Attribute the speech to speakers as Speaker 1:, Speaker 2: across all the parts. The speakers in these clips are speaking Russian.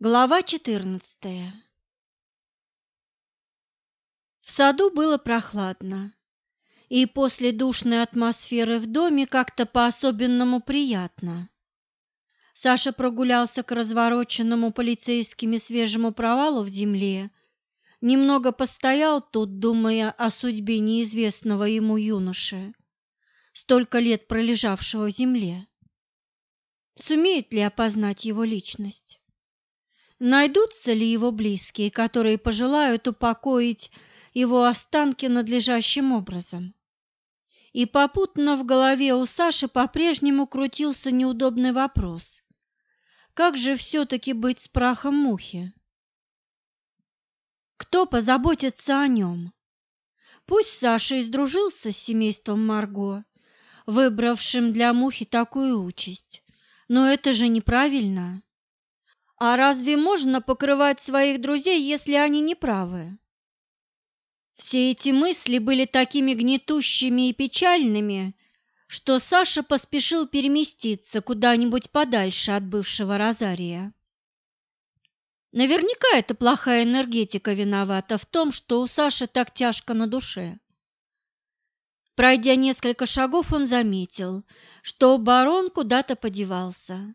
Speaker 1: Глава 14 В саду было прохладно, и после душной атмосферы в доме как-то по-особенному приятно. Саша прогулялся к развороченному полицейскими свежему провалу в земле, немного постоял тут, думая о судьбе неизвестного ему юноши, столько лет пролежавшего в земле. Сумеет ли опознать его личность? Найдутся ли его близкие, которые пожелают упокоить его останки надлежащим образом? И попутно в голове у Саши по-прежнему крутился неудобный вопрос. Как же все-таки быть с прахом мухи? Кто позаботится о нем? Пусть Саша и сдружился с семейством Марго, выбравшим для мухи такую участь, но это же неправильно. А разве можно покрывать своих друзей, если они не правы? Все эти мысли были такими гнетущими и печальными, что Саша поспешил переместиться куда-нибудь подальше от бывшего Розария. Наверняка эта плохая энергетика виновата в том, что у Саши так тяжко на душе. Пройдя несколько шагов, он заметил, что барон куда-то подевался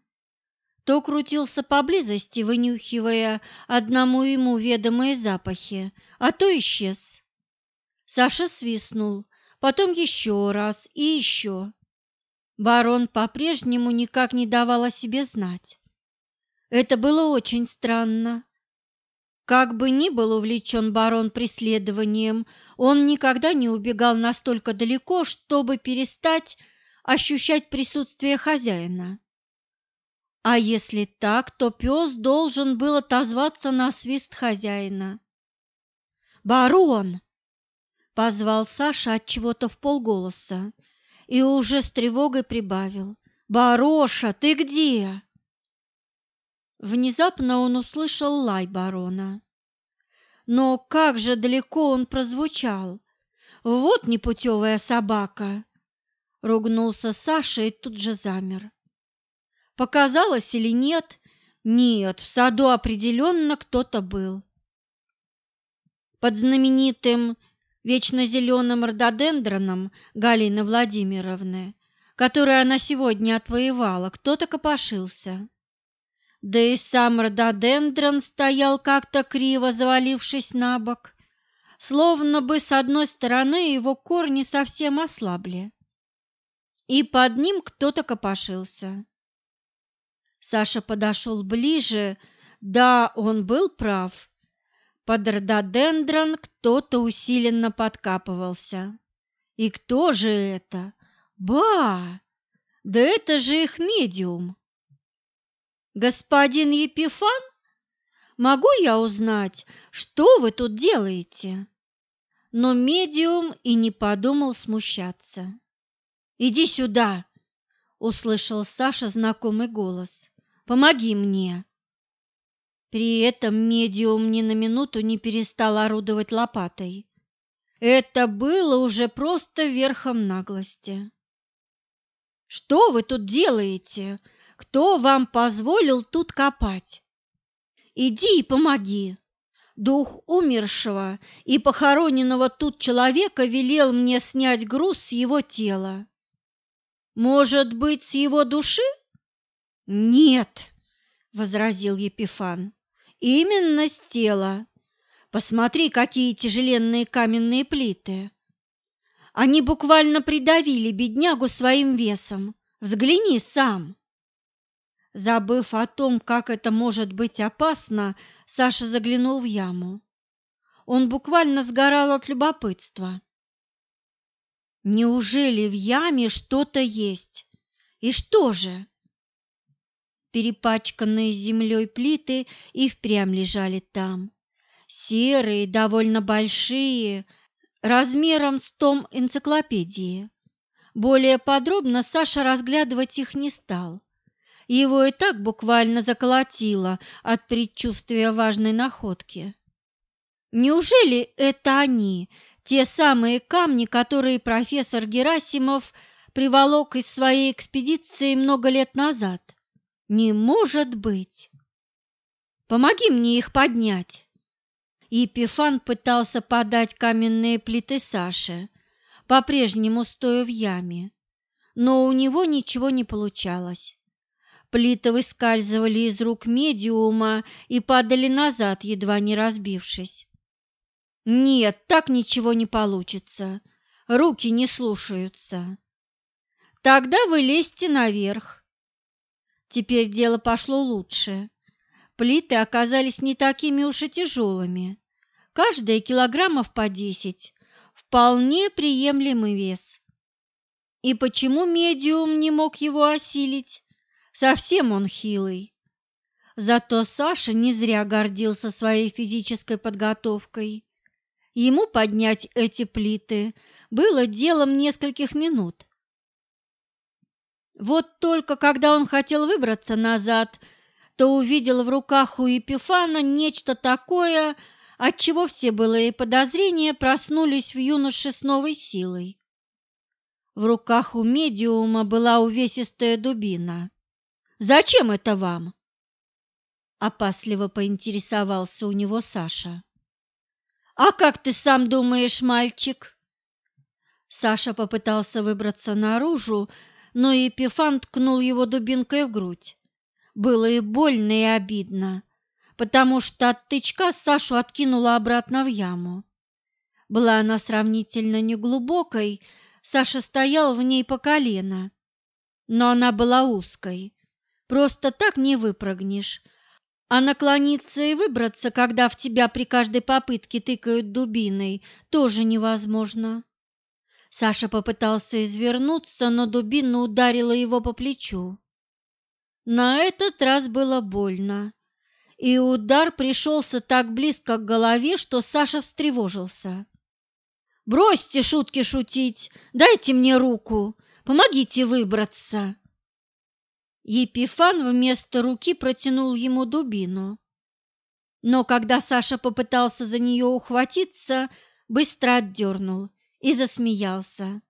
Speaker 1: то крутился поблизости, вынюхивая одному ему ведомые запахи, а то исчез. Саша свистнул, потом еще раз и еще. Барон по-прежнему никак не давал о себе знать. Это было очень странно. Как бы ни был увлечен барон преследованием, он никогда не убегал настолько далеко, чтобы перестать ощущать присутствие хозяина. А если так, то пес должен был отозваться на свист хозяина. «Барон!» — позвал Саша от чего-то в полголоса и уже с тревогой прибавил. «Бароша, ты где?» Внезапно он услышал лай барона. Но как же далеко он прозвучал! Вот непутевая собака! Ругнулся Саша и тут же замер. Показалось или нет? Нет, в саду определенно кто-то был. Под знаменитым вечно зеленым рододендроном Галины Владимировны, который она сегодня отвоевала, кто-то копошился. Да и сам рододендрон стоял как-то криво, завалившись на бок, словно бы с одной стороны его корни совсем ослабли. И под ним кто-то копошился. Саша подошел ближе. Да, он был прав. Под рододендрон кто-то усиленно подкапывался. И кто же это? Ба! Да это же их медиум. Господин Епифан, могу я узнать, что вы тут делаете? Но медиум и не подумал смущаться. «Иди сюда!» – услышал Саша знакомый голос. Помоги мне!» При этом медиум ни на минуту не перестал орудовать лопатой. Это было уже просто верхом наглости. «Что вы тут делаете? Кто вам позволил тут копать? Иди и помоги!» Дух умершего и похороненного тут человека велел мне снять груз с его тела. Может быть, с его души? «Нет», — возразил Епифан, — «именно с тела. Посмотри, какие тяжеленные каменные плиты. Они буквально придавили беднягу своим весом. Взгляни сам». Забыв о том, как это может быть опасно, Саша заглянул в яму. Он буквально сгорал от любопытства. Неужели в яме что-то есть? И что же? Перепачканные землей плиты и впрямь лежали там. Серые, довольно большие, размером с том энциклопедии. Более подробно Саша разглядывать их не стал. Его и так буквально заколотило от предчувствия важной находки. Неужели это они, те самые камни, которые профессор Герасимов приволок из своей экспедиции много лет назад? Не может быть! Помоги мне их поднять!» Епифан пытался подать каменные плиты Саше, по-прежнему стоя в яме, но у него ничего не получалось. Плиты выскальзывали из рук медиума и падали назад, едва не разбившись. «Нет, так ничего не получится. Руки не слушаются. Тогда вы лезьте наверх». Теперь дело пошло лучше. Плиты оказались не такими уж и тяжелыми. Каждая килограммов по десять. Вполне приемлемый вес. И почему медиум не мог его осилить? Совсем он хилый. Зато Саша не зря гордился своей физической подготовкой. Ему поднять эти плиты было делом нескольких минут. Вот только когда он хотел выбраться назад, то увидел в руках у Епифана нечто такое, от чего все былые подозрения проснулись в юноше с новой силой. В руках у медиума была увесистая дубина. «Зачем это вам?» Опасливо поинтересовался у него Саша. «А как ты сам думаешь, мальчик?» Саша попытался выбраться наружу, но Епифан ткнул его дубинкой в грудь. Было и больно, и обидно, потому что от тычка Сашу откинула обратно в яму. Была она сравнительно неглубокой, Саша стоял в ней по колено, но она была узкой. Просто так не выпрыгнешь, а наклониться и выбраться, когда в тебя при каждой попытке тыкают дубиной, тоже невозможно. Саша попытался извернуться, но дубина ударила его по плечу. На этот раз было больно, и удар пришелся так близко к голове, что Саша встревожился. «Бросьте шутки шутить, дайте мне руку, помогите выбраться!» Епифан вместо руки протянул ему дубину. Но когда Саша попытался за нее ухватиться, быстро отдернул и засмеялся.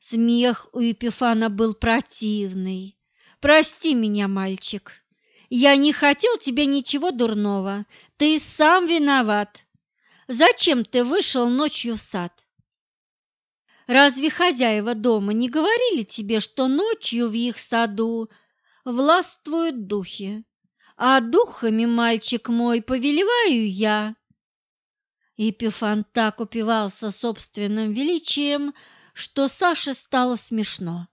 Speaker 1: Смех у Епифана был противный. «Прости меня, мальчик, я не хотел тебе ничего дурного, ты сам виноват. Зачем ты вышел ночью в сад?» Разве хозяева дома не говорили тебе, что ночью в их саду властвуют духи, а духами, мальчик мой, повелеваю я?» Епифан так упивался собственным величием, что Саше стало смешно.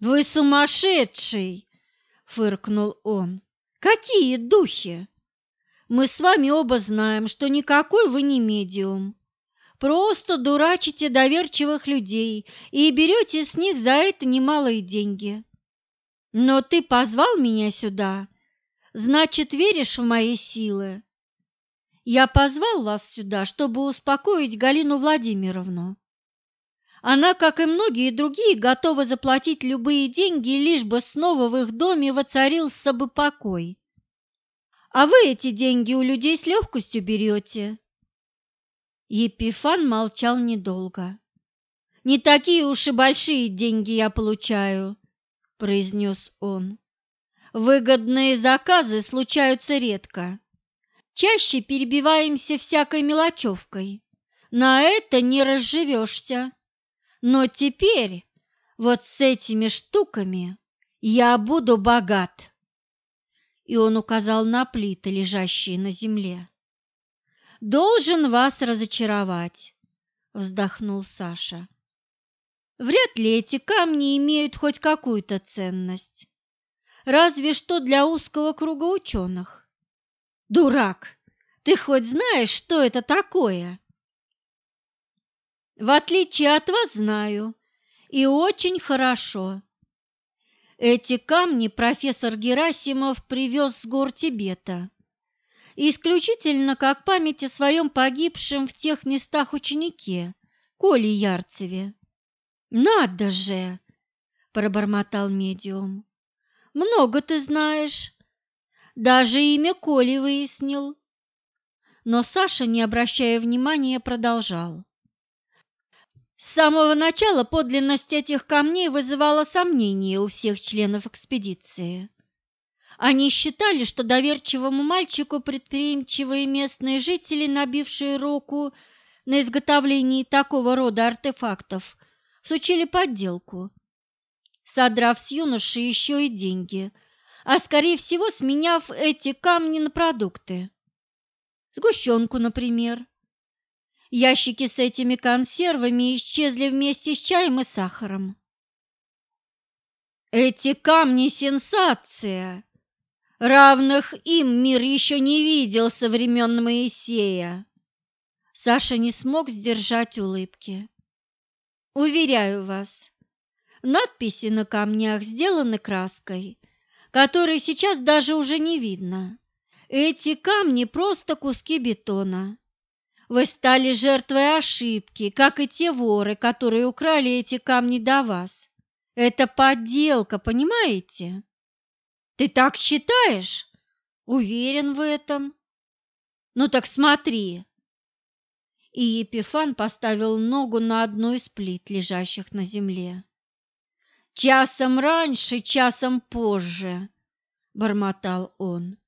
Speaker 1: «Вы сумасшедший!» — фыркнул он. «Какие духи? Мы с вами оба знаем, что никакой вы не медиум. Просто дурачите доверчивых людей и берете с них за это немалые деньги. Но ты позвал меня сюда, значит, веришь в мои силы. Я позвал вас сюда, чтобы успокоить Галину Владимировну. Она, как и многие другие, готова заплатить любые деньги, лишь бы снова в их доме воцарился бы покой. А вы эти деньги у людей с легкостью берете. Епифан молчал недолго. «Не такие уж и большие деньги я получаю», – произнес он. «Выгодные заказы случаются редко. Чаще перебиваемся всякой мелочевкой. На это не разживешься. Но теперь вот с этими штуками я буду богат». И он указал на плиты, лежащие на земле должен вас разочаровать, вздохнул Саша. Вряд ли эти камни имеют хоть какую-то ценность. Разве что для узкого круга ученых. Дурак, ты хоть знаешь, что это такое? В отличие от вас знаю, и очень хорошо. Эти камни профессор Герасимов привез с гор Тибета исключительно как память о своем погибшем в тех местах ученике, Коле Ярцеве. «Надо же!» – пробормотал медиум. «Много ты знаешь. Даже имя Коли выяснил». Но Саша, не обращая внимания, продолжал. С самого начала подлинность этих камней вызывала сомнения у всех членов экспедиции. Они считали, что доверчивому мальчику предприимчивые местные жители, набившие руку на изготовлении такого рода артефактов, всучили подделку, содрав с юноши еще и деньги, а, скорее всего, сменяв эти камни на продукты. Сгущенку, например. Ящики с этими консервами исчезли вместе с чаем и сахаром. Эти камни – сенсация! Равных им мир еще не видел со времен Моисея. Саша не смог сдержать улыбки. Уверяю вас, надписи на камнях сделаны краской, которой сейчас даже уже не видно. Эти камни просто куски бетона. Вы стали жертвой ошибки, как и те воры, которые украли эти камни до вас. Это подделка, понимаете? Ты так считаешь? Уверен в этом? Ну так смотри. И Епифан поставил ногу на одну из плит, лежащих на земле. Часом раньше, часом позже, бормотал он.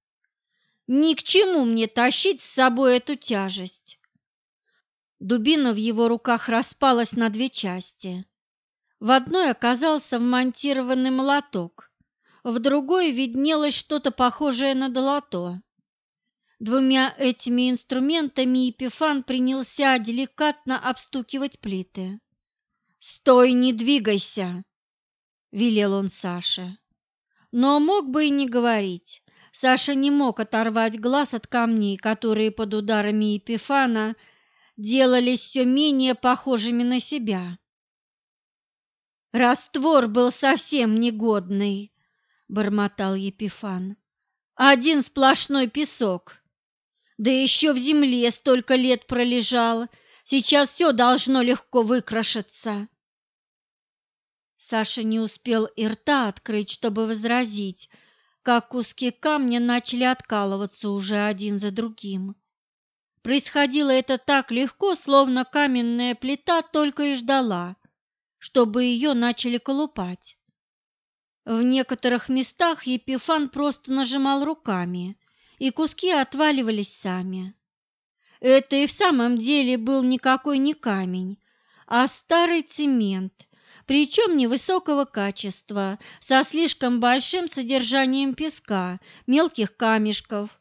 Speaker 1: Ни к чему мне тащить с собой эту тяжесть. Дубина в его руках распалась на две части. В одной оказался вмонтированный молоток, в другой виднелось что-то похожее на долото. Двумя этими инструментами Епифан принялся деликатно обстукивать плиты. «Стой, не двигайся!» – велел он Саше. Но мог бы и не говорить. Саша не мог оторвать глаз от камней, которые под ударами Епифана делались все менее похожими на себя. Раствор был совсем негодный, бормотал Епифан. Один сплошной песок. Да еще в земле столько лет пролежал, сейчас все должно легко выкрашиться. Саша не успел и рта открыть, чтобы возразить, как куски камня начали откалываться уже один за другим. Происходило это так легко, словно каменная плита только и ждала, чтобы ее начали колупать. В некоторых местах Епифан просто нажимал руками, и куски отваливались сами. Это и в самом деле был никакой не камень, а старый цемент, причем невысокого качества, со слишком большим содержанием песка, мелких камешков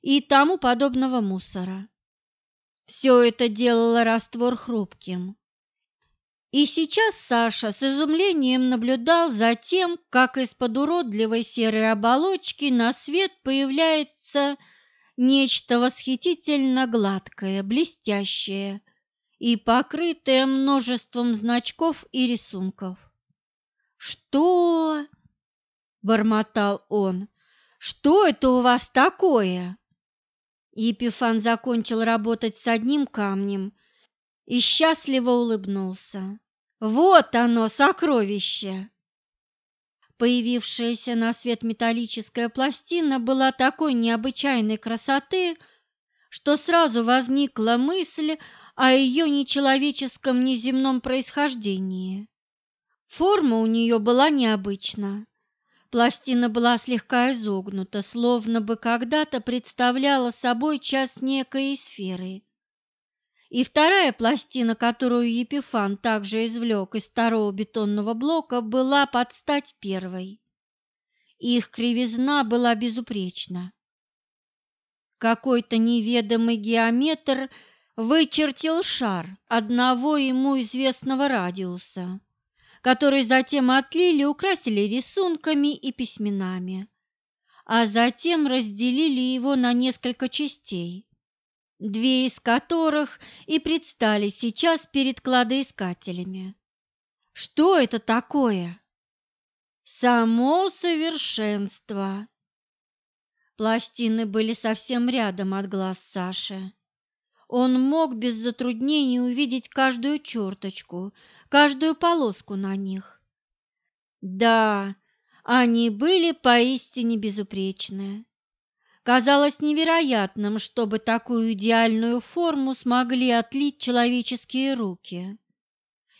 Speaker 1: и тому подобного мусора. Все это делало раствор хрупким. И сейчас Саша с изумлением наблюдал за тем, как из-под уродливой серой оболочки на свет появляется нечто восхитительно гладкое, блестящее и покрытое множеством значков и рисунков. «Что?» – бормотал он. «Что это у вас такое?» Епифан закончил работать с одним камнем – и счастливо улыбнулся. Вот оно, сокровище! Появившаяся на свет металлическая пластина была такой необычайной красоты, что сразу возникла мысль о ее нечеловеческом неземном происхождении. Форма у нее была необычна. Пластина была слегка изогнута, словно бы когда-то представляла собой часть некой сферы и вторая пластина, которую Епифан также извлек из старого бетонного блока, была под стать первой. Их кривизна была безупречна. Какой-то неведомый геометр вычертил шар одного ему известного радиуса, который затем отлили, украсили рисунками и письменами, а затем разделили его на несколько частей две из которых и предстали сейчас перед кладоискателями. Что это такое? Само совершенство. Пластины были совсем рядом от глаз Саши. Он мог без затруднений увидеть каждую черточку, каждую полоску на них. Да, они были поистине безупречные. Казалось невероятным, чтобы такую идеальную форму смогли отлить человеческие руки,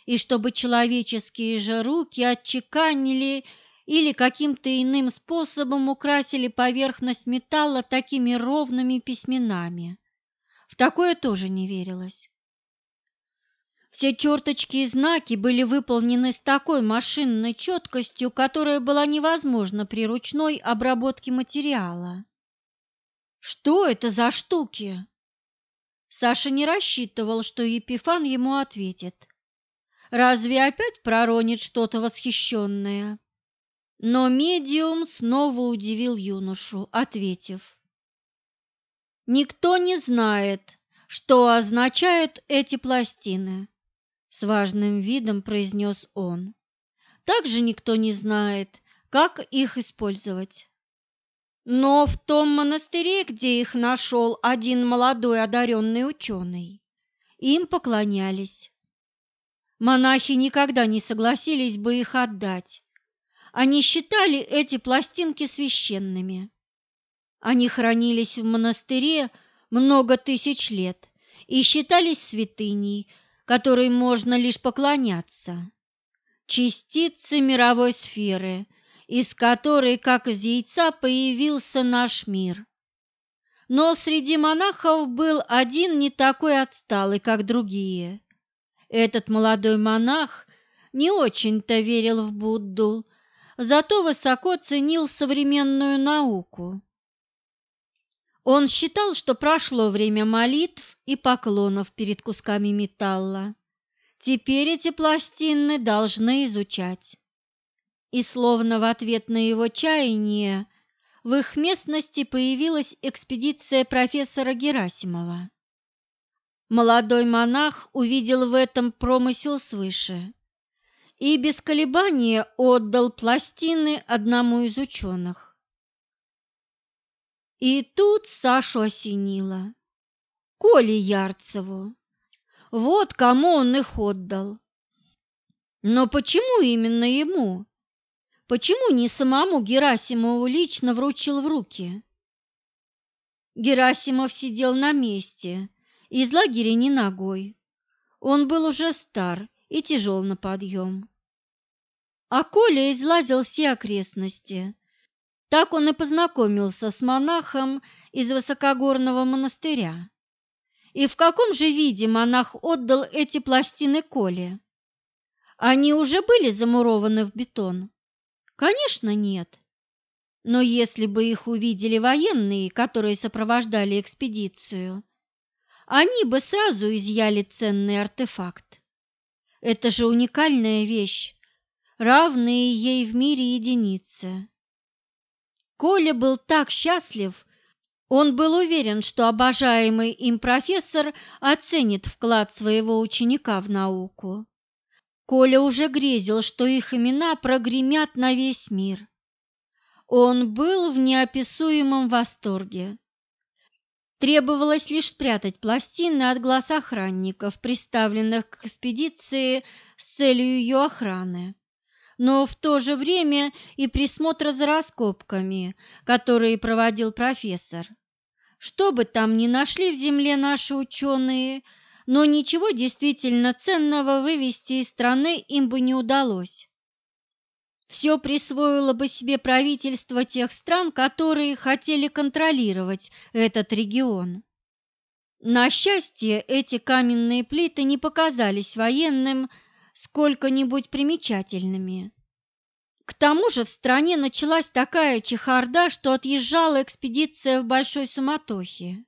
Speaker 1: и чтобы человеческие же руки отчеканили или каким-то иным способом украсили поверхность металла такими ровными письменами. В такое тоже не верилось. Все черточки и знаки были выполнены с такой машинной четкостью, которая была невозможна при ручной обработке материала. Что это за штуки? Саша не рассчитывал, что Епифан ему ответит. Разве опять проронит что-то восхищенное? Но медиум снова удивил юношу, ответив. «Никто не знает, что означают эти пластины», — с важным видом произнес он. «Также никто не знает, как их использовать». Но в том монастыре, где их нашел один молодой одаренный ученый, им поклонялись. Монахи никогда не согласились бы их отдать, они считали эти пластинки священными. Они хранились в монастыре много тысяч лет и считались святыней, которой можно лишь поклоняться. Частицы мировой сферы, из которой, как из яйца, появился наш мир. Но среди монахов был один не такой отсталый, как другие. Этот молодой монах не очень-то верил в Будду, зато высоко ценил современную науку. Он считал, что прошло время молитв и поклонов перед кусками металла. Теперь эти пластины должны изучать. И словно в ответ на его чаяние в их местности появилась экспедиция профессора Герасимова. Молодой монах увидел в этом промысел свыше и без колебания отдал пластины одному из ученых. И тут Сашу осенило. Коле Ярцеву. Вот кому он их отдал. Но почему именно ему? Почему не самому Герасимову лично вручил в руки? Герасимов сидел на месте, из лагеря не ногой. Он был уже стар и тяжел на подъем. А Коля излазил все окрестности. Так он и познакомился с монахом из высокогорного монастыря. И в каком же виде монах отдал эти пластины Коле? Они уже были замурованы в бетон? Конечно, нет. Но если бы их увидели военные, которые сопровождали экспедицию, они бы сразу изъяли ценный артефакт. Это же уникальная вещь, равные ей в мире единицы. Коля был так счастлив, он был уверен, что обожаемый им профессор оценит вклад своего ученика в науку. Коля уже грезил, что их имена прогремят на весь мир. Он был в неописуемом восторге. Требовалось лишь спрятать пластины от глаз охранников, приставленных к экспедиции с целью ее охраны но в то же время и присмотра за раскопками, которые проводил профессор. Что бы там ни нашли в земле наши ученые, но ничего действительно ценного вывести из страны им бы не удалось. Все присвоило бы себе правительство тех стран, которые хотели контролировать этот регион. На счастье, эти каменные плиты не показались военным сколько-нибудь примечательными. К тому же в стране началась такая чехарда, что отъезжала экспедиция в большой суматохе.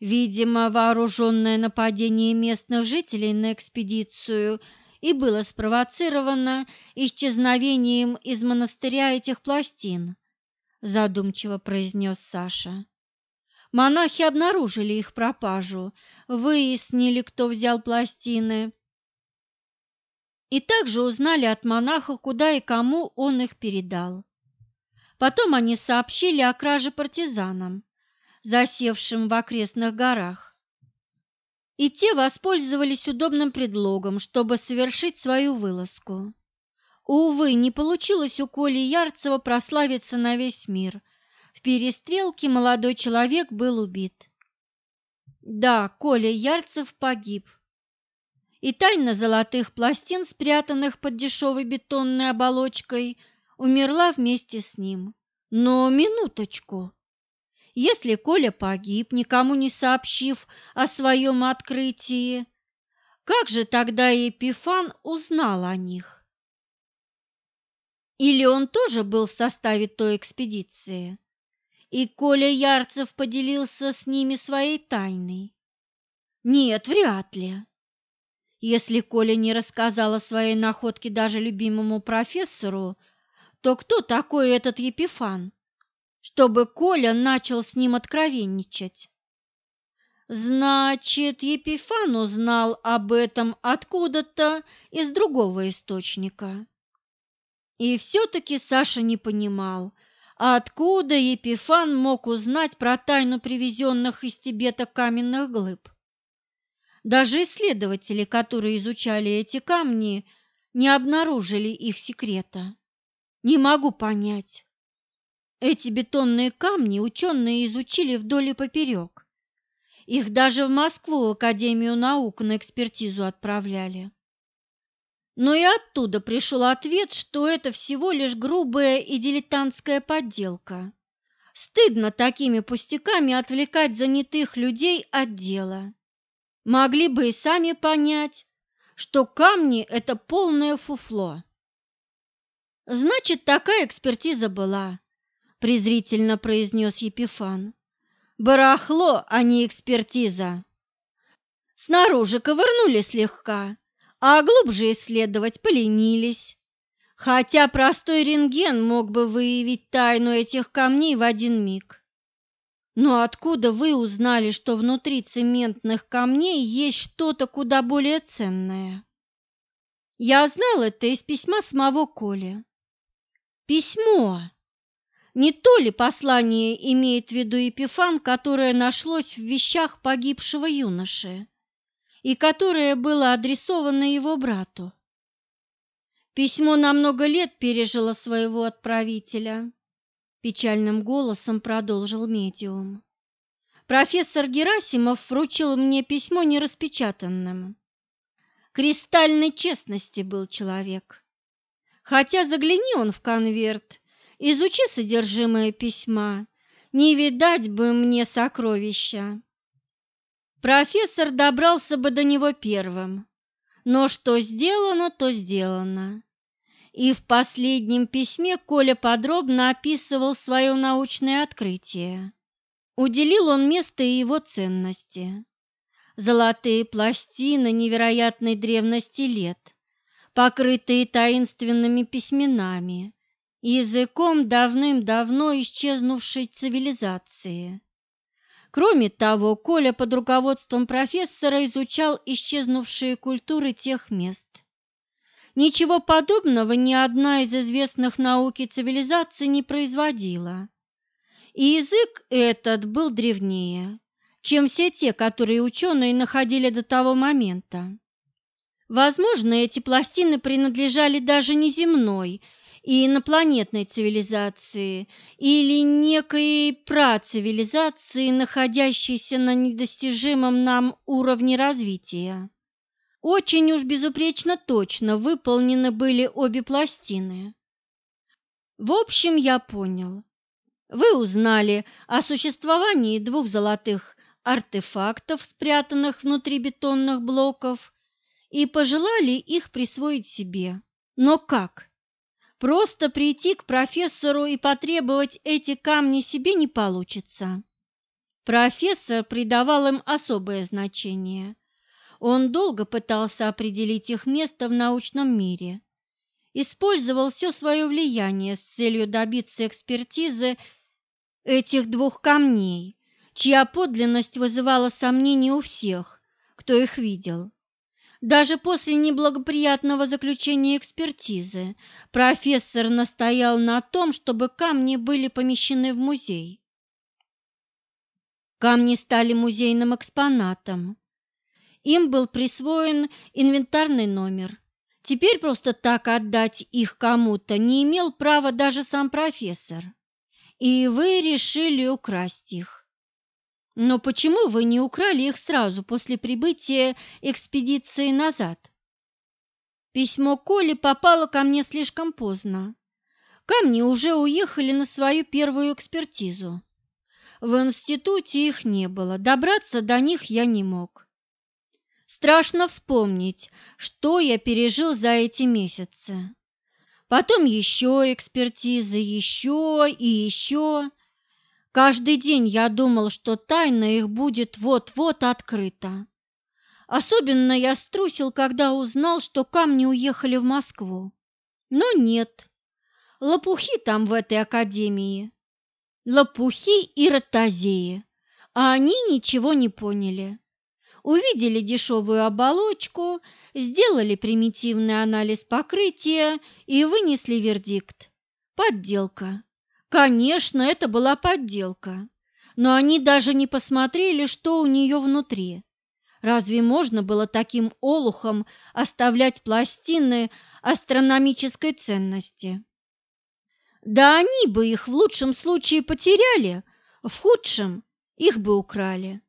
Speaker 1: Видимо, вооруженное нападение местных жителей на экспедицию и было спровоцировано исчезновением из монастыря этих пластин, задумчиво произнес Саша. Монахи обнаружили их пропажу, выяснили, кто взял пластины, и также узнали от монаха, куда и кому он их передал. Потом они сообщили о краже партизанам, засевшим в окрестных горах. И те воспользовались удобным предлогом, чтобы совершить свою вылазку. Увы, не получилось у Коли Ярцева прославиться на весь мир. В перестрелке молодой человек был убит. Да, Коля Ярцев погиб, и тайна золотых пластин, спрятанных под дешевой бетонной оболочкой, умерла вместе с ним. Но минуточку. Если Коля погиб, никому не сообщив о своем открытии, как же тогда Епифан узнал о них? Или он тоже был в составе той экспедиции, и Коля Ярцев поделился с ними своей тайной? Нет, вряд ли. Если Коля не рассказал о своей находке даже любимому профессору, то кто такой этот Епифан? чтобы Коля начал с ним откровенничать. Значит, Епифан узнал об этом откуда-то из другого источника. И все-таки Саша не понимал, откуда Епифан мог узнать про тайну привезенных из Тибета каменных глыб. Даже исследователи, которые изучали эти камни, не обнаружили их секрета. Не могу понять, эти бетонные камни ученые изучили вдоль и поперек. Их даже в Москву, в Академию наук, на экспертизу отправляли. Но и оттуда пришел ответ, что это всего лишь грубая и дилетантская подделка. Стыдно такими пустяками отвлекать занятых людей от дела. Могли бы и сами понять, что камни – это полное фуфло. Значит, такая экспертиза была презрительно произнес Епифан. Барахло, а не экспертиза. Снаружи ковырнули слегка, а глубже исследовать поленились. Хотя простой рентген мог бы выявить тайну этих камней в один миг. Но откуда вы узнали, что внутри цементных камней есть что-то куда более ценное? Я знал это из письма самого Коли. Письмо! Не то ли послание имеет в виду Епифан, которое нашлось в вещах погибшего юноши и которое было адресовано его брату? Письмо на много лет пережило своего отправителя, печальным голосом продолжил медиум. Профессор Герасимов вручил мне письмо нераспечатанным. Кристальной честности был человек. Хотя загляни он в конверт, Изучи содержимое письма, не видать бы мне сокровища. Профессор добрался бы до него первым, но что сделано, то сделано. И в последнем письме Коля подробно описывал свое научное открытие. Уделил он место и его ценности. Золотые пластины невероятной древности лет, покрытые таинственными письменами, языком давным-давно исчезнувшей цивилизации. Кроме того, Коля под руководством профессора изучал исчезнувшие культуры тех мест. Ничего подобного ни одна из известных науки цивилизаций не производила. И язык этот был древнее, чем все те, которые ученые находили до того момента. Возможно, эти пластины принадлежали даже не земной, и инопланетной цивилизации или некой працивилизации, находящейся на недостижимом нам уровне развития. Очень уж безупречно точно выполнены были обе пластины. В общем, я понял. Вы узнали о существовании двух золотых артефактов, спрятанных внутри бетонных блоков, и пожелали их присвоить себе. Но как? Просто прийти к профессору и потребовать эти камни себе не получится. Профессор придавал им особое значение. Он долго пытался определить их место в научном мире. Использовал все свое влияние с целью добиться экспертизы этих двух камней, чья подлинность вызывала сомнения у всех, кто их видел. Даже после неблагоприятного заключения экспертизы профессор настоял на том, чтобы камни были помещены в музей. Камни стали музейным экспонатом. Им был присвоен инвентарный номер. Теперь просто так отдать их кому-то не имел права даже сам профессор. И вы решили украсть их. Но почему вы не украли их сразу после прибытия экспедиции назад? Письмо Коли попало ко мне слишком поздно. Камни уже уехали на свою первую экспертизу. В институте их не было, добраться до них я не мог. Страшно вспомнить, что я пережил за эти месяцы. Потом еще экспертизы, еще и еще. Каждый день я думал, что тайна их будет вот-вот открыта. Особенно я струсил, когда узнал, что камни уехали в Москву. Но нет, лопухи там в этой академии. Лопухи и ротозеи, а они ничего не поняли. Увидели дешевую оболочку, сделали примитивный анализ покрытия и вынесли вердикт. Подделка. Конечно, это была подделка, но они даже не посмотрели, что у нее внутри. Разве можно было таким олухом оставлять пластины астрономической ценности? Да они бы их в лучшем случае потеряли, в худшем их бы украли.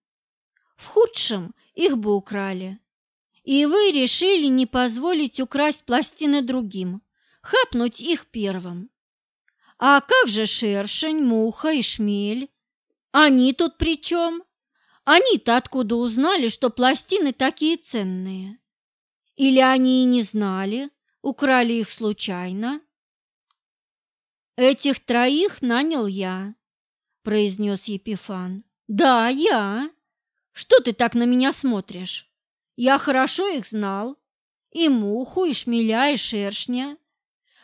Speaker 1: В худшем их бы украли. И вы решили не позволить украсть пластины другим, хапнуть их первым. А как же шершень, муха и шмель? Они тут при чем? Они-то откуда узнали, что пластины такие ценные? Или они и не знали, украли их случайно? Этих троих нанял я, произнес Епифан. Да, я. Что ты так на меня смотришь? Я хорошо их знал. И муху, и шмеля, и шершня.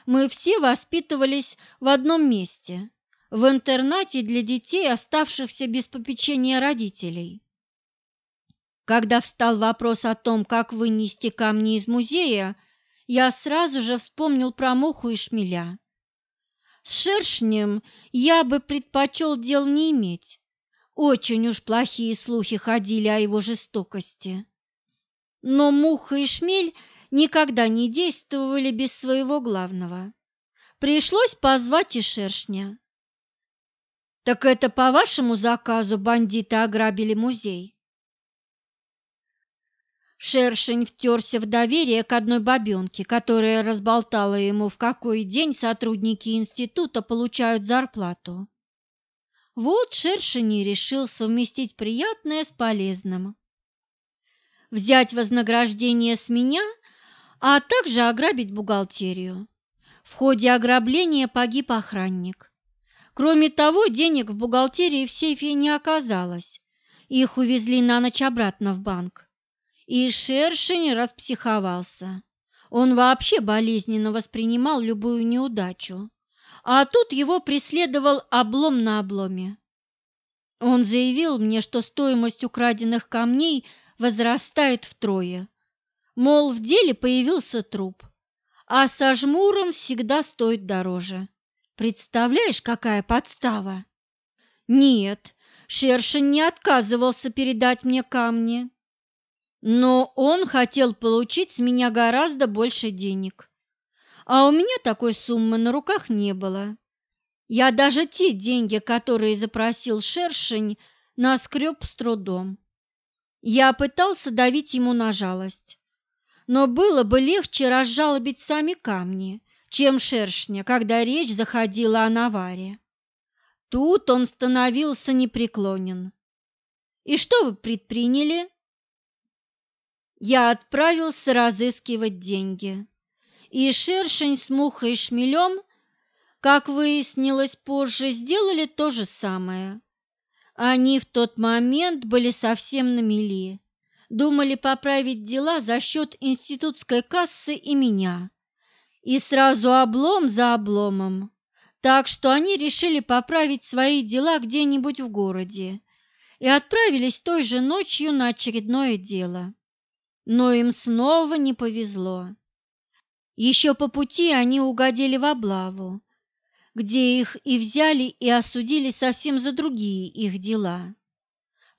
Speaker 1: Мы все воспитывались в одном месте, в интернате для детей, оставшихся без попечения родителей. Когда встал вопрос о том, как вынести камни из музея, я сразу же вспомнил про муху и шмеля. С шершнем я бы предпочел дел не иметь. Очень уж плохие слухи ходили о его жестокости. Но муха и шмель никогда не действовали без своего главного. Пришлось позвать и шершня. «Так это по вашему заказу бандиты ограбили музей?» Шершень втерся в доверие к одной бабенке, которая разболтала ему, в какой день сотрудники института получают зарплату. Вот Шершень и решил совместить приятное с полезным. Взять вознаграждение с меня – а также ограбить бухгалтерию. В ходе ограбления погиб охранник. Кроме того, денег в бухгалтерии в сейфе не оказалось. Их увезли на ночь обратно в банк. И Шершень распсиховался. Он вообще болезненно воспринимал любую неудачу. А тут его преследовал облом на обломе. Он заявил мне, что стоимость украденных камней возрастает втрое. Мол, в деле появился труп, а со жмуром всегда стоит дороже. Представляешь, какая подстава? Нет, Шершин не отказывался передать мне камни, но он хотел получить с меня гораздо больше денег. А у меня такой суммы на руках не было. Я даже те деньги, которые запросил Шершень, наскреб с трудом. Я пытался давить ему на жалость но было бы легче разжалобить сами камни, чем шершня, когда речь заходила о наваре. Тут он становился непреклонен. «И что вы предприняли?» Я отправился разыскивать деньги, и шершень с мухой и шмелем, как выяснилось позже, сделали то же самое. Они в тот момент были совсем на мели думали поправить дела за счет институтской кассы и меня. И сразу облом за обломом. Так что они решили поправить свои дела где-нибудь в городе и отправились той же ночью на очередное дело. Но им снова не повезло. Еще по пути они угодили в облаву, где их и взяли и осудили совсем за другие их дела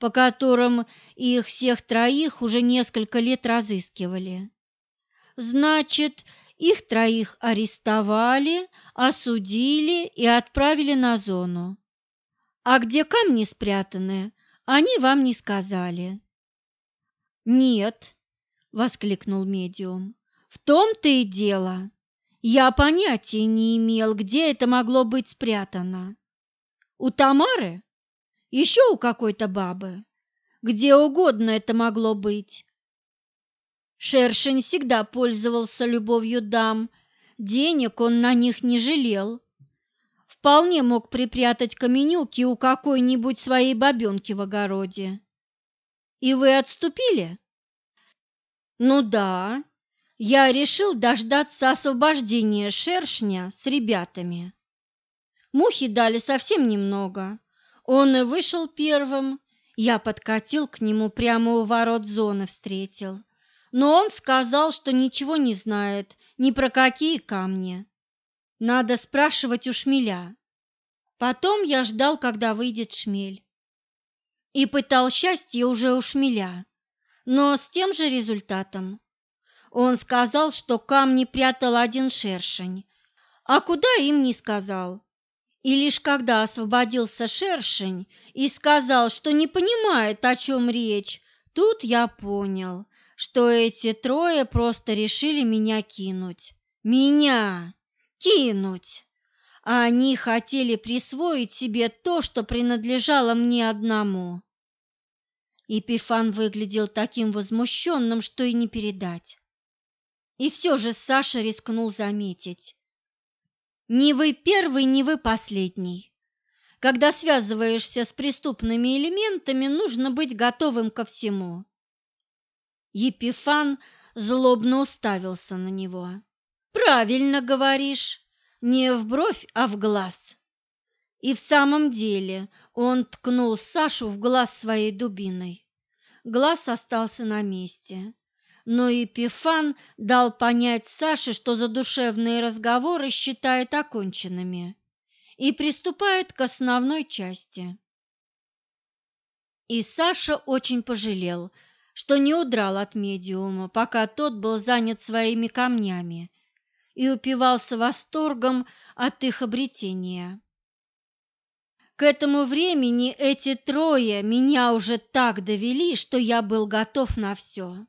Speaker 1: по которым их всех троих уже несколько лет разыскивали. Значит, их троих арестовали, осудили и отправили на зону. А где камни спрятаны, они вам не сказали. Нет, воскликнул медиум. В том-то и дело. Я понятия не имел, где это могло быть спрятано. У Тамары? Еще у какой-то бабы? Где угодно это могло быть. Шершень всегда пользовался любовью дам, денег он на них не жалел. Вполне мог припрятать каменюки у какой-нибудь своей бабенки в огороде. И вы отступили? Ну да, я решил дождаться освобождения шершня с ребятами. Мухи дали совсем немного. Он и вышел первым. Я подкатил к нему прямо у ворот зоны, встретил но он сказал, что ничего не знает ни про какие камни. Надо спрашивать у шмеля. Потом я ждал, когда выйдет шмель. И пытал счастье уже у шмеля, но с тем же результатом. Он сказал, что камни прятал один шершень, а куда им не сказал. И лишь когда освободился шершень и сказал, что не понимает, о чем речь, тут я понял, что эти трое просто решили меня кинуть. Меня кинуть! А они хотели присвоить себе то, что принадлежало мне одному. Епифан выглядел таким возмущенным, что и не передать. И все же Саша рискнул заметить. «Не вы первый, не вы последний. Когда связываешься с преступными элементами, нужно быть готовым ко всему. Епифан злобно уставился на него. «Правильно говоришь, не в бровь, а в глаз». И в самом деле он ткнул Сашу в глаз своей дубиной. Глаз остался на месте. Но Епифан дал понять Саше, что задушевные разговоры считает оконченными и приступает к основной части. И Саша очень пожалел, что не удрал от медиума, пока тот был занят своими камнями и упивался восторгом от их обретения. К этому времени эти трое меня уже так довели, что я был готов на все.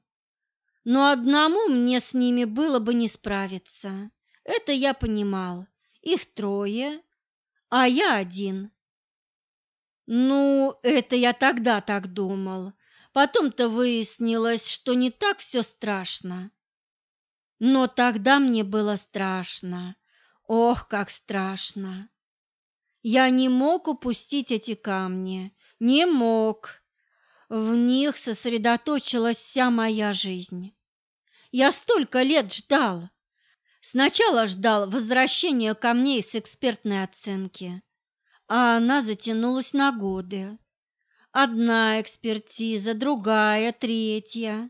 Speaker 1: Но одному мне с ними было бы не справиться. Это я понимал. Их трое, а я один. Ну, это я тогда так думал, Потом-то выяснилось, что не так все страшно. Но тогда мне было страшно. Ох, как страшно! Я не мог упустить эти камни, не мог. В них сосредоточилась вся моя жизнь. Я столько лет ждал. Сначала ждал возвращения камней с экспертной оценки, а она затянулась на годы. Одна экспертиза, другая, третья.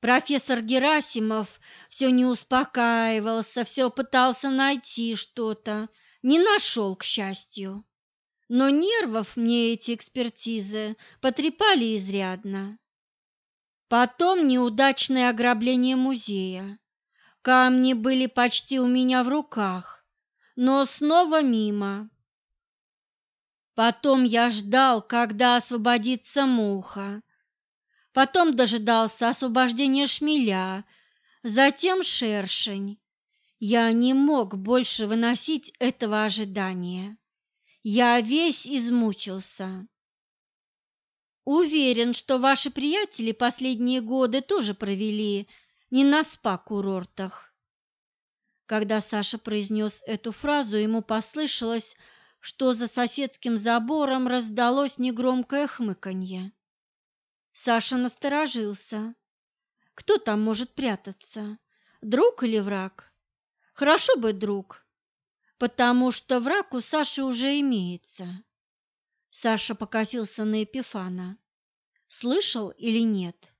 Speaker 1: Профессор Герасимов все не успокаивался, все пытался найти что-то, не нашел, к счастью. Но нервов мне эти экспертизы потрепали изрядно. Потом неудачное ограбление музея. Камни были почти у меня в руках, но снова мимо. Потом я ждал, когда освободится муха. Потом дожидался освобождения шмеля, затем шершень. Я не мог больше выносить этого ожидания. Я весь измучился. Уверен, что ваши приятели последние годы тоже провели не на спа-курортах. Когда Саша произнес эту фразу, ему послышалось, что за соседским забором раздалось негромкое хмыканье. Саша насторожился. Кто там может прятаться? Друг или враг? Хорошо бы друг, потому что враг у Саши уже имеется. Саша покосился на Епифана. Слышал или нет?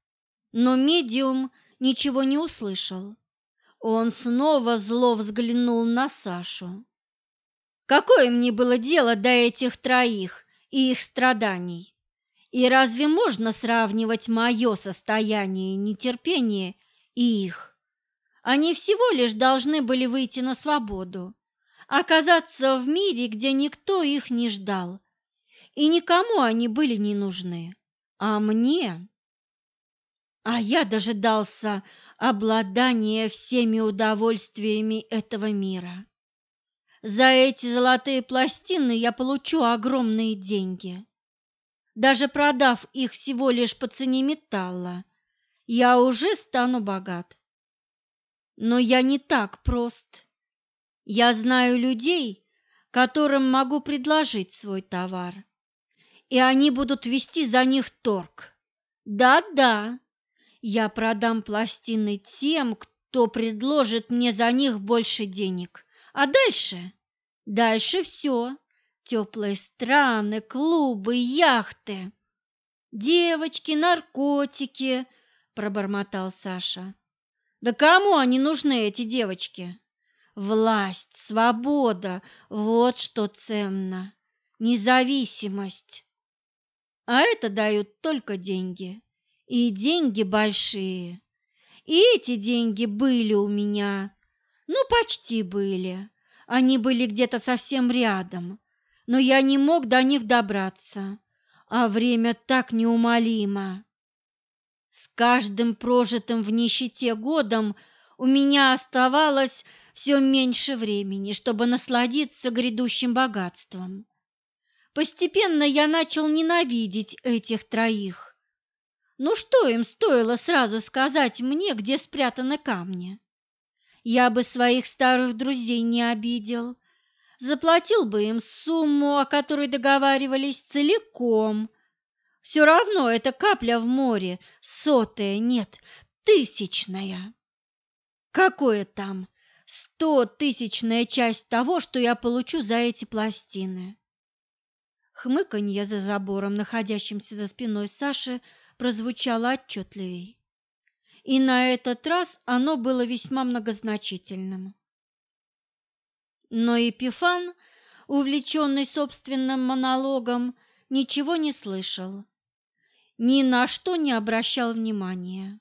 Speaker 1: Но медиум ничего не услышал. Он снова зло взглянул на Сашу. Какое мне было дело до этих троих и их страданий? И разве можно сравнивать мое состояние нетерпения и их? Они всего лишь должны были выйти на свободу, оказаться в мире, где никто их не ждал, и никому они были не нужны. А мне? а я дожидался обладания всеми удовольствиями этого мира. За эти золотые пластины я получу огромные деньги. Даже продав их всего лишь по цене металла, я уже стану богат. Но я не так прост. Я знаю людей, которым могу предложить свой товар, и они будут вести за них торг. Да-да, я продам пластины тем, кто предложит мне за них больше денег. А дальше? Дальше все. Теплые страны, клубы, яхты. Девочки, наркотики, пробормотал Саша. Да кому они нужны, эти девочки? Власть, свобода – вот что ценно. Независимость. А это дают только деньги. И деньги большие. И эти деньги были у меня. Ну, почти были. Они были где-то совсем рядом. Но я не мог до них добраться. А время так неумолимо. С каждым прожитым в нищете годом у меня оставалось все меньше времени, чтобы насладиться грядущим богатством. Постепенно я начал ненавидеть этих троих. Ну что им стоило сразу сказать мне, где спрятаны камни? Я бы своих старых друзей не обидел, заплатил бы им сумму, о которой договаривались, целиком – все равно это капля в море, сотая, нет, тысячная. Какое там? Сто тысячная часть того, что я получу за эти пластины. Хмыканье за забором, находящимся за спиной Саши, прозвучало отчетливей. И на этот раз оно было весьма многозначительным. Но Епифан, увлеченный собственным монологом, ничего не слышал ни на что не обращал внимания.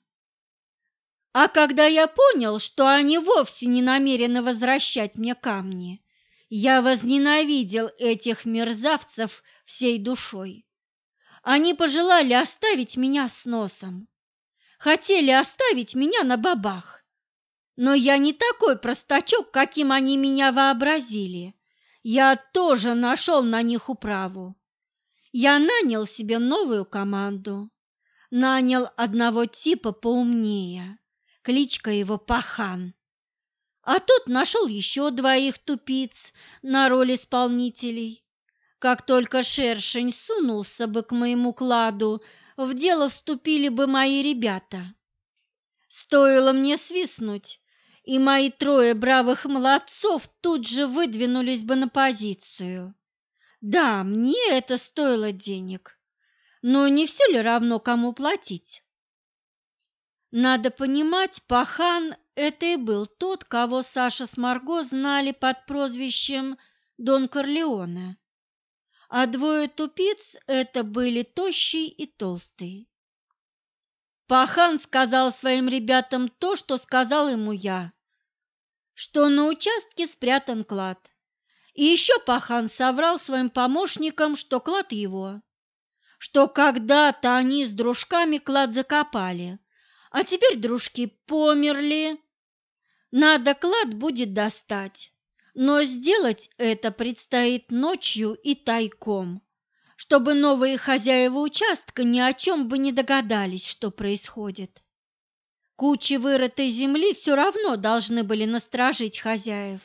Speaker 1: А когда я понял, что они вовсе не намерены возвращать мне камни, я возненавидел этих мерзавцев всей душой. Они пожелали оставить меня с носом, хотели оставить меня на бабах. Но я не такой простачок, каким они меня вообразили. Я тоже нашел на них управу я нанял себе новую команду. Нанял одного типа поумнее, кличка его Пахан. А тот нашел еще двоих тупиц на роль исполнителей. Как только шершень сунулся бы к моему кладу, в дело вступили бы мои ребята. Стоило мне свистнуть, и мои трое бравых молодцов тут же выдвинулись бы на позицию. Да, мне это стоило денег, но не все ли равно, кому платить? Надо понимать, Пахан – это и был тот, кого Саша с Марго знали под прозвищем Дон Корлеоне. А двое тупиц – это были Тощий и Толстый. Пахан сказал своим ребятам то, что сказал ему я, что на участке спрятан клад. И еще пахан соврал своим помощникам, что клад его, что когда-то они с дружками клад закопали, а теперь дружки померли. Надо клад будет достать, но сделать это предстоит ночью и тайком, чтобы новые хозяева участка ни о чем бы не догадались, что происходит. Кучи вырытой земли все равно должны были насторожить хозяев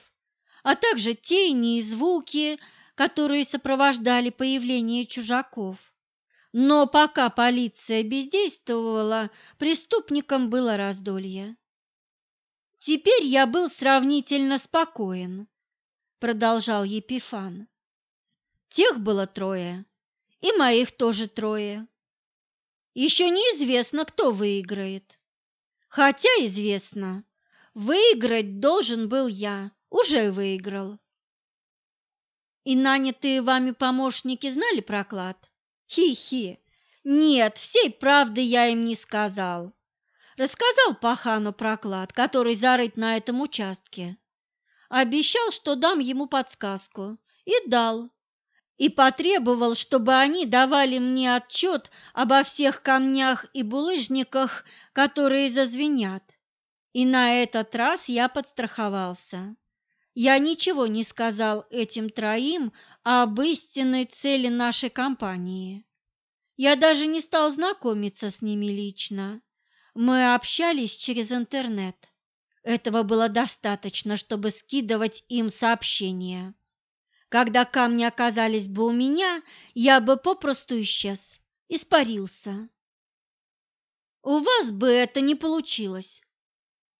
Speaker 1: а также тени и звуки, которые сопровождали появление чужаков. Но пока полиция бездействовала, преступникам было раздолье. Теперь я был сравнительно спокоен, продолжал Епифан. Тех было трое, и моих тоже трое. Еще неизвестно, кто выиграет. Хотя известно, выиграть должен был я, уже выиграл. И нанятые вами помощники знали про клад? Хи-хи. Нет, всей правды я им не сказал. Рассказал Пахану про клад, который зарыт на этом участке. Обещал, что дам ему подсказку. И дал. и потребовал, чтобы они давали мне отчет обо всех камнях и булыжниках, которые зазвенят. И на этот раз я подстраховался. Я ничего не сказал этим троим об истинной цели нашей компании. Я даже не стал знакомиться с ними лично. Мы общались через интернет. Этого было достаточно, чтобы скидывать им сообщения. Когда камни оказались бы у меня, я бы попросту исчез, испарился. У вас бы это не получилось.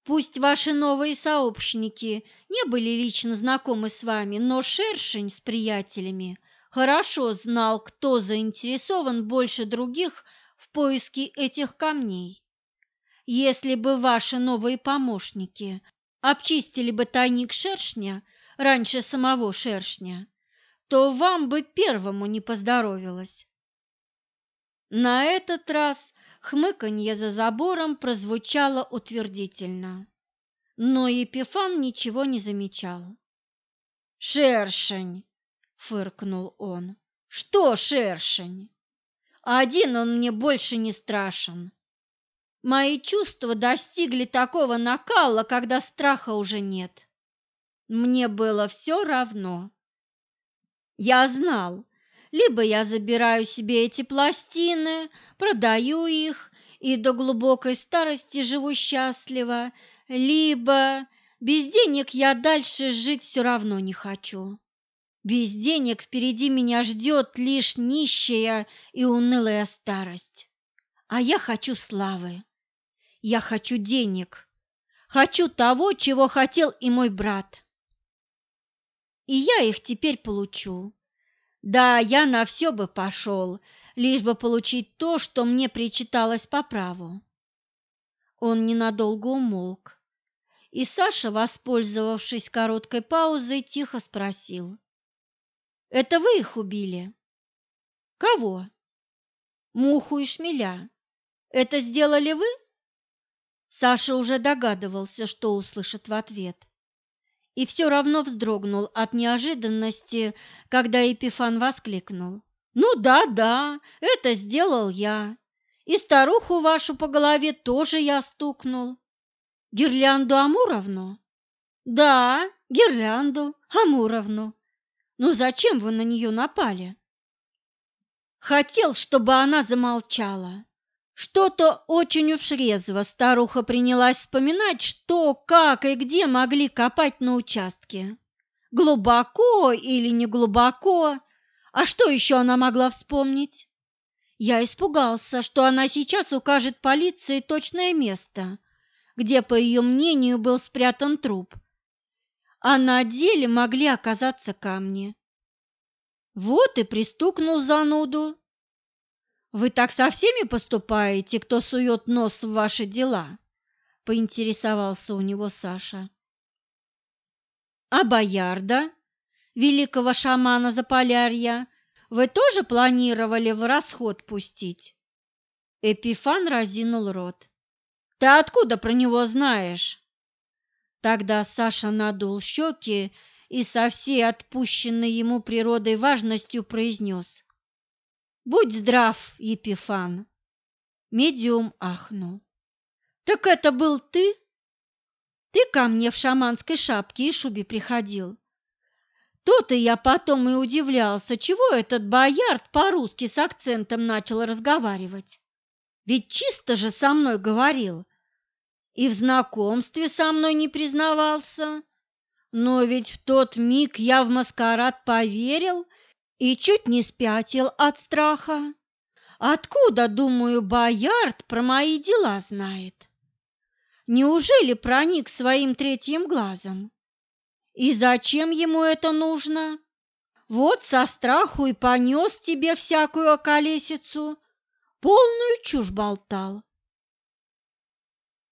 Speaker 1: Пусть ваши новые сообщники не были лично знакомы с вами, но Шершень с приятелями хорошо знал, кто заинтересован больше других в поиске этих камней. Если бы ваши новые помощники обчистили бы тайник шершня раньше самого шершня, то вам бы первому не поздоровилось. На этот раз хмыканье за забором прозвучало утвердительно, но Епифан ничего не замечал. «Шершень!» — фыркнул он. «Что шершень? Один он мне больше не страшен. Мои чувства достигли такого накала, когда страха уже нет. Мне было все равно. Я знал, либо я забираю себе эти пластины, продаю их и до глубокой старости живу счастливо, либо без денег я дальше жить все равно не хочу. Без денег впереди меня ждет лишь нищая и унылая старость. А я хочу славы. Я хочу денег. Хочу того, чего хотел и мой брат. И я их теперь получу. Да, я на все бы пошел, лишь бы получить то, что мне причиталось по праву. Он ненадолго умолк, и Саша, воспользовавшись короткой паузой, тихо спросил. «Это вы их убили?» «Кого?» «Муху и шмеля. Это сделали вы?» Саша уже догадывался, что услышит в ответ. И все равно вздрогнул от неожиданности, когда Епифан воскликнул. «Ну да, да, это сделал я. И старуху вашу по голове тоже я стукнул. Гирлянду Амуровну?» «Да, гирлянду Амуровну. Ну зачем вы на нее напали?» «Хотел, чтобы она замолчала. Что-то очень уж резво старуха принялась вспоминать, что, как и где могли копать на участке. Глубоко или не глубоко, а что еще она могла вспомнить? Я испугался, что она сейчас укажет полиции точное место, где, по ее мнению, был спрятан труп, а на деле могли оказаться камни. Вот и пристукнул зануду, «Вы так со всеми поступаете, кто сует нос в ваши дела?» – поинтересовался у него Саша. «А Боярда, великого шамана Заполярья, вы тоже планировали в расход пустить?» Эпифан разинул рот. «Ты откуда про него знаешь?» Тогда Саша надул щеки и со всей отпущенной ему природой важностью произнес. Будь здрав, Епифан. Медиум ахнул. Так это был ты? Ты ко мне в шаманской шапке и шубе приходил. То-то я потом и удивлялся, чего этот боярд по-русски с акцентом начал разговаривать. Ведь чисто же со мной говорил. И в знакомстве со мной не признавался. Но ведь в тот миг я в маскарад поверил и чуть не спятил от страха. Откуда, думаю, Боярд про мои дела знает? Неужели проник своим третьим глазом? И зачем ему это нужно? Вот со страху и понес тебе всякую околесицу, полную чушь болтал.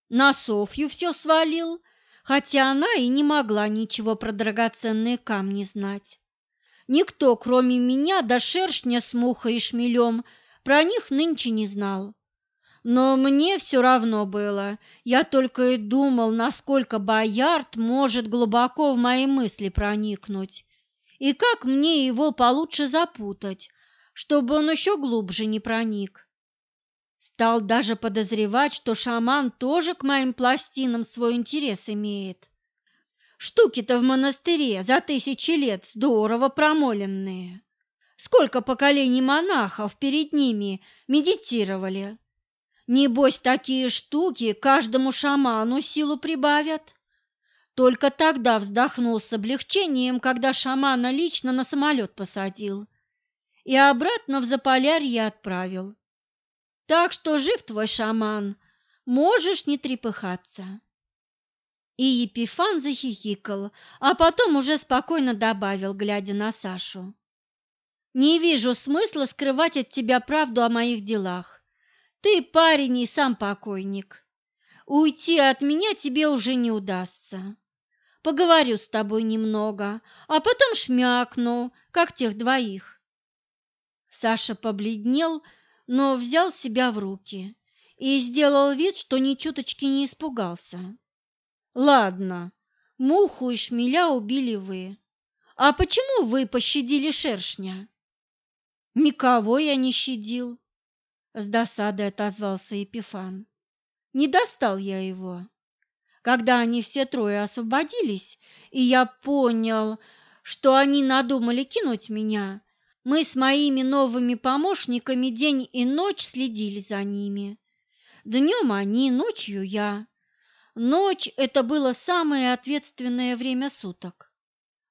Speaker 1: На Софью все свалил, хотя она и не могла ничего про драгоценные камни знать. Никто, кроме меня, до шершня с мухой и шмелем, про них нынче не знал. Но мне все равно было. Я только и думал, насколько Боярд может глубоко в мои мысли проникнуть и как мне его получше запутать, чтобы он еще глубже не проник. Стал даже подозревать, что шаман тоже к моим пластинам свой интерес имеет. Штуки-то в монастыре за тысячи лет здорово промоленные. Сколько поколений монахов перед ними медитировали. Небось, такие штуки каждому шаману силу прибавят. Только тогда вздохнул с облегчением, когда шамана лично на самолет посадил и обратно в Заполярье отправил. Так что жив твой шаман, можешь не трепыхаться. И Епифан захихикал, а потом уже спокойно добавил, глядя на Сашу. «Не вижу смысла скрывать от тебя правду о моих делах. Ты парень и сам покойник. Уйти от меня тебе уже не удастся. Поговорю с тобой немного, а потом шмякну, как тех двоих». Саша побледнел, но взял себя в руки и сделал вид, что ни чуточки не испугался. Ладно, муху и шмеля убили вы. А почему вы пощадили шершня? Никого я не щадил, с досадой отозвался Епифан. Не достал я его. Когда они все трое освободились, и я понял, что они надумали кинуть меня, мы с моими новыми помощниками день и ночь следили за ними. Днем они, ночью я. Ночь – это было самое ответственное время суток.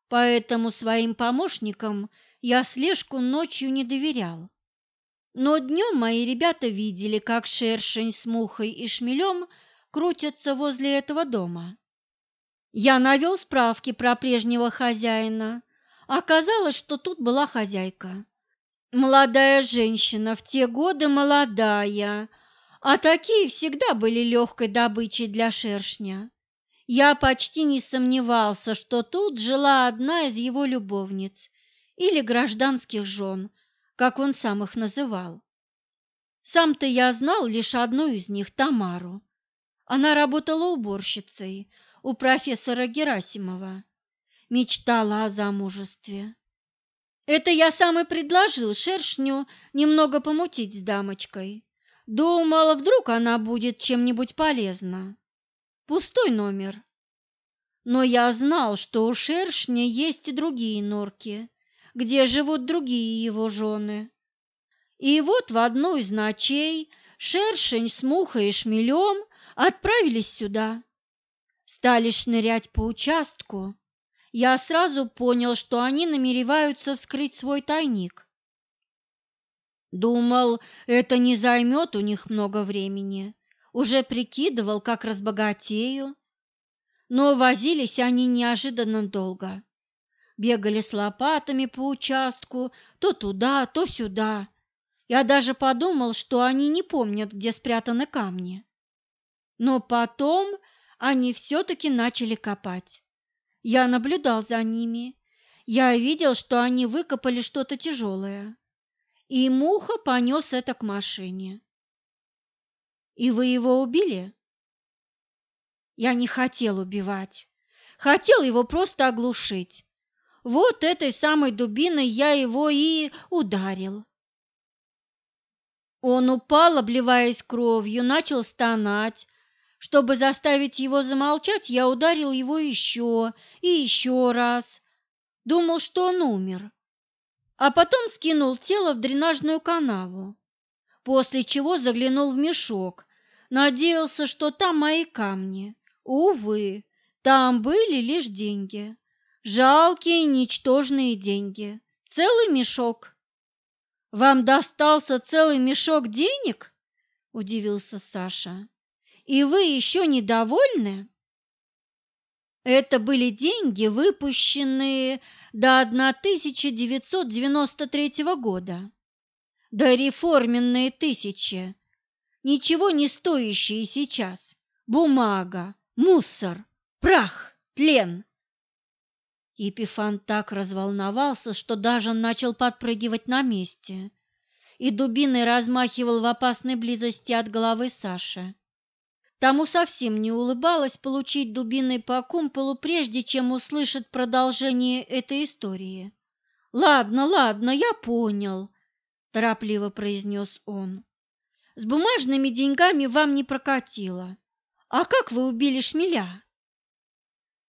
Speaker 1: Поэтому своим помощникам я слежку ночью не доверял. Но днем мои ребята видели, как шершень с мухой и шмелем крутятся возле этого дома. Я навел справки про прежнего хозяина. Оказалось, что тут была хозяйка. Молодая женщина, в те годы молодая – а такие всегда были легкой добычей для шершня. Я почти не сомневался, что тут жила одна из его любовниц или гражданских жен, как он сам их называл. Сам-то я знал лишь одну из них, Тамару. Она работала уборщицей у профессора Герасимова, мечтала о замужестве. Это я сам и предложил шершню немного помутить с дамочкой. Думала, вдруг она будет чем-нибудь полезна. Пустой номер. Но я знал, что у шершня есть и другие норки, где живут другие его жены. И вот в одну из ночей шершень с мухой и шмелем отправились сюда. Стали шнырять по участку. Я сразу понял, что они намереваются вскрыть свой тайник. Думал, это не займет у них много времени. Уже прикидывал, как разбогатею. Но возились они неожиданно долго. Бегали с лопатами по участку, то туда, то сюда. Я даже подумал, что они не помнят, где спрятаны камни. Но потом они все-таки начали копать. Я наблюдал за ними. Я видел, что они выкопали что-то тяжелое и Муха понес это к машине. «И вы его убили?» «Я не хотел убивать. Хотел его просто оглушить. Вот этой самой дубиной я его и ударил». Он упал, обливаясь кровью, начал стонать. Чтобы заставить его замолчать, я ударил его еще и еще раз. Думал, что он умер а потом скинул тело в дренажную канаву, после чего заглянул в мешок, надеялся, что там мои камни. Увы, там были лишь деньги, жалкие, ничтожные деньги, целый мешок. «Вам достался целый мешок денег?» – удивился Саша. «И вы еще недовольны?» Это были деньги, выпущенные до 1993 года, до реформенные тысячи, ничего не стоящие сейчас, бумага, мусор, прах, тлен. Епифан так разволновался, что даже начал подпрыгивать на месте и дубиной размахивал в опасной близости от головы Саши. Тому совсем не улыбалось получить дубиной по кумполу, прежде чем услышит продолжение этой истории. «Ладно, ладно, я понял», – торопливо произнес он. «С бумажными деньгами вам не прокатило. А как вы убили шмеля?»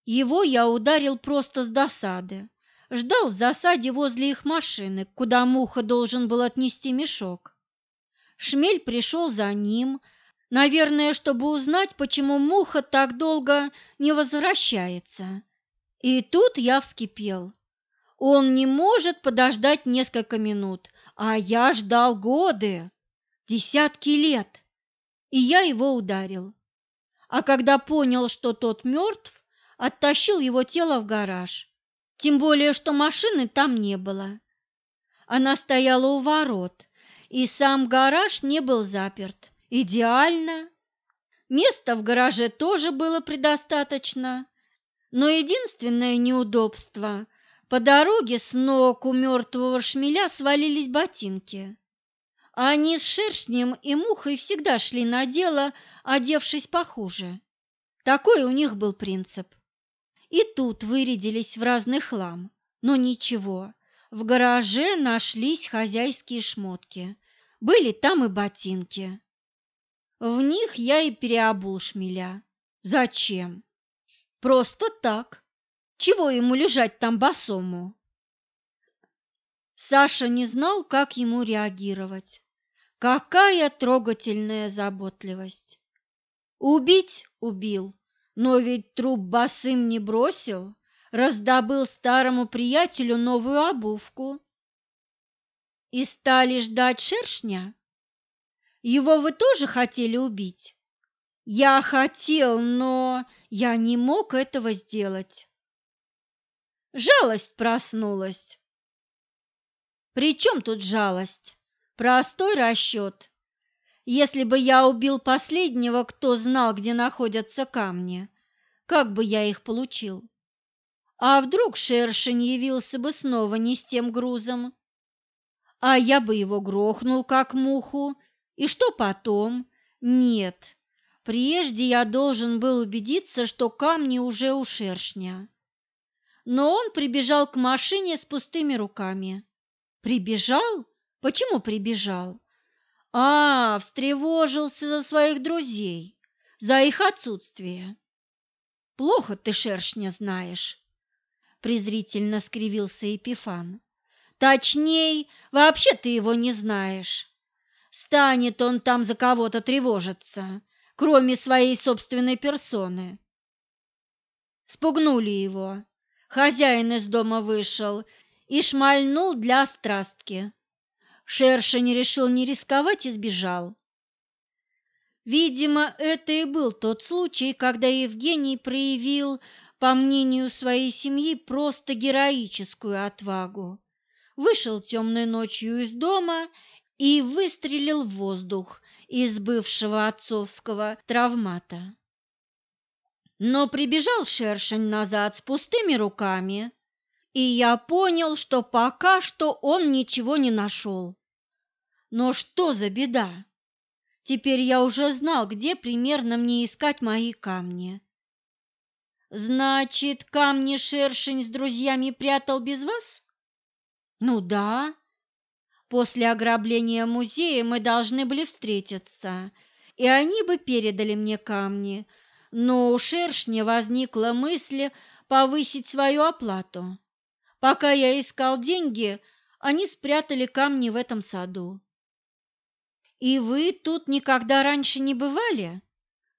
Speaker 1: Его я ударил просто с досады. Ждал в засаде возле их машины, куда Муха должен был отнести мешок. Шмель пришел за ним, наверное, чтобы узнать, почему Муха так долго не возвращается. И тут я вскипел. Он не может подождать несколько минут, а я ждал годы, десятки лет, и я его ударил. А когда понял, что тот мертв, оттащил его тело в гараж. Тем более, что машины там не было. Она стояла у ворот, и сам гараж не был заперт. Идеально. Места в гараже тоже было предостаточно. Но единственное неудобство – по дороге с ног у мертвого шмеля свалились ботинки. Они с шершнем и мухой всегда шли на дело, одевшись похуже. Такой у них был принцип. И тут вырядились в разный хлам. Но ничего, в гараже нашлись хозяйские шмотки. Были там и ботинки. В них я и переобул шмеля. Зачем? Просто так. Чего ему лежать там босому? Саша не знал, как ему реагировать. Какая трогательная заботливость! Убить убил, но ведь труп босым не бросил, раздобыл старому приятелю новую обувку. И стали ждать шершня? Его вы тоже хотели убить? Я хотел, но я не мог этого сделать. Жалость проснулась. При чем тут жалость? Простой расчет. Если бы я убил последнего, кто знал, где находятся камни, как бы я их получил? А вдруг шершень явился бы снова не с тем грузом? А я бы его грохнул, как муху. И что потом? Нет. Прежде я должен был убедиться, что камни уже у шершня. Но он прибежал к машине с пустыми руками. Прибежал? Почему прибежал? А, встревожился за своих друзей, за их отсутствие. Плохо ты шершня знаешь, презрительно скривился Епифан. Точней, вообще ты его не знаешь. Станет он там за кого-то тревожиться, кроме своей собственной персоны. Спугнули его. Хозяин из дома вышел и шмальнул для страстки. Шершень решил не рисковать и сбежал. Видимо, это и был тот случай, когда Евгений проявил, по мнению своей семьи, просто героическую отвагу. Вышел темной ночью из дома и выстрелил в воздух из бывшего отцовского травмата. Но прибежал шершень назад с пустыми руками и я понял, что пока что он ничего не нашел. Но что за беда? Теперь я уже знал, где примерно мне искать мои камни. Значит, камни шершень с друзьями прятал без вас? Ну да. После ограбления музея мы должны были встретиться, и они бы передали мне камни, но у шершня возникла мысль повысить свою оплату. Пока я искал деньги, они спрятали камни в этом саду. И вы тут никогда раньше не бывали?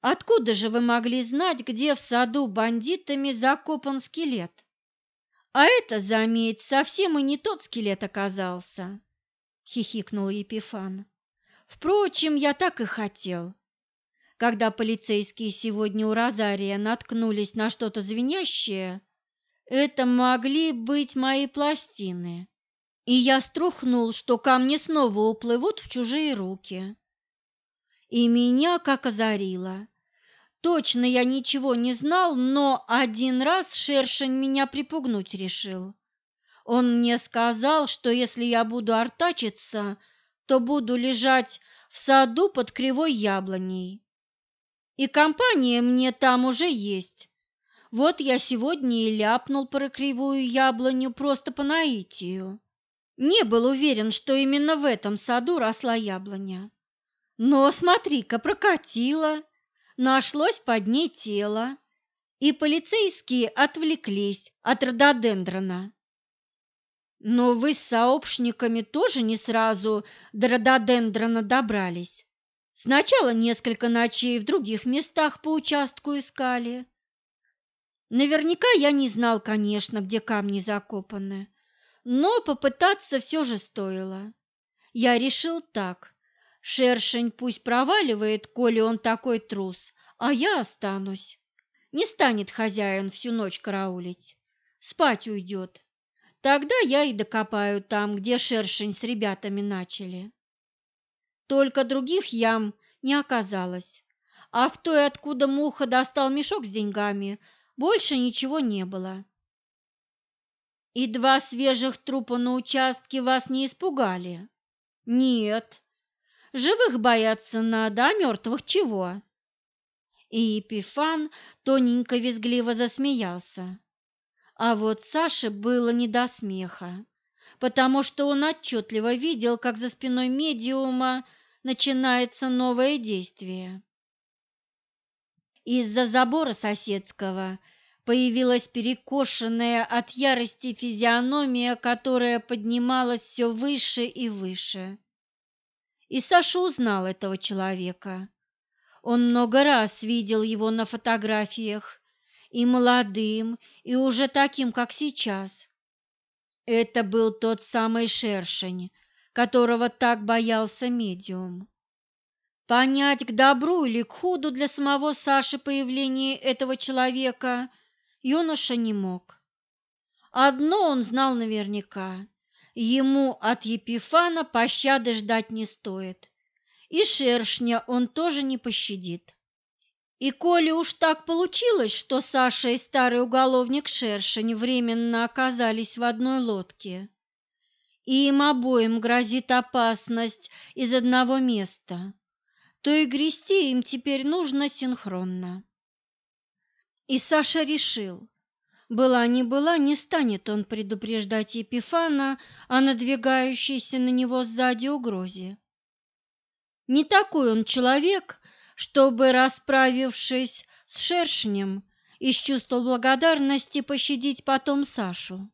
Speaker 1: Откуда же вы могли знать, где в саду бандитами закопан скелет? А это, заметь, совсем и не тот скелет оказался, хихикнул Епифан. Впрочем, я так и хотел. Когда полицейские сегодня у Розария наткнулись на что-то звенящее, это могли быть мои пластины, и я струхнул, что камни снова уплывут в чужие руки. И меня как озарило. Точно я ничего не знал, но один раз шершень меня припугнуть решил. Он мне сказал, что если я буду артачиться, то буду лежать в саду под кривой яблоней. И компания мне там уже есть. Вот я сегодня и ляпнул про кривую яблоню просто по наитию. Не был уверен, что именно в этом саду росла яблоня. Но смотри-ка, прокатило, нашлось под ней тело, и полицейские отвлеклись от рододендрона. Но вы с сообщниками тоже не сразу до рододендрона добрались. Сначала несколько ночей в других местах по участку искали. Наверняка я не знал, конечно, где камни закопаны, но попытаться все же стоило. Я решил так. Шершень пусть проваливает, коли он такой трус, а я останусь. Не станет хозяин всю ночь караулить. Спать уйдет. Тогда я и докопаю там, где шершень с ребятами начали. Только других ям не оказалось, а в той, откуда Муха достал мешок с деньгами, больше ничего не было. И два свежих трупа на участке вас не испугали? Нет. Живых бояться надо, а мертвых чего? И Епифан тоненько визгливо засмеялся. А вот Саше было не до смеха, потому что он отчетливо видел, как за спиной медиума начинается новое действие. Из-за забора соседского появилась перекошенная от ярости физиономия, которая поднималась все выше и выше. И Саша узнал этого человека. Он много раз видел его на фотографиях и молодым, и уже таким, как сейчас. Это был тот самый шершень, которого так боялся медиум. Понять, к добру или к худу для самого Саши появление этого человека юноша не мог. Одно он знал наверняка – ему от Епифана пощады ждать не стоит, и шершня он тоже не пощадит. И коли уж так получилось, что Саша и старый уголовник Шершень временно оказались в одной лодке, и им обоим грозит опасность из одного места, то и грести им теперь нужно синхронно. И Саша решил, была не была, не станет он предупреждать Епифана о надвигающейся на него сзади угрозе. Не такой он человек, чтобы, расправившись с шершнем, из чувства благодарности пощадить потом Сашу.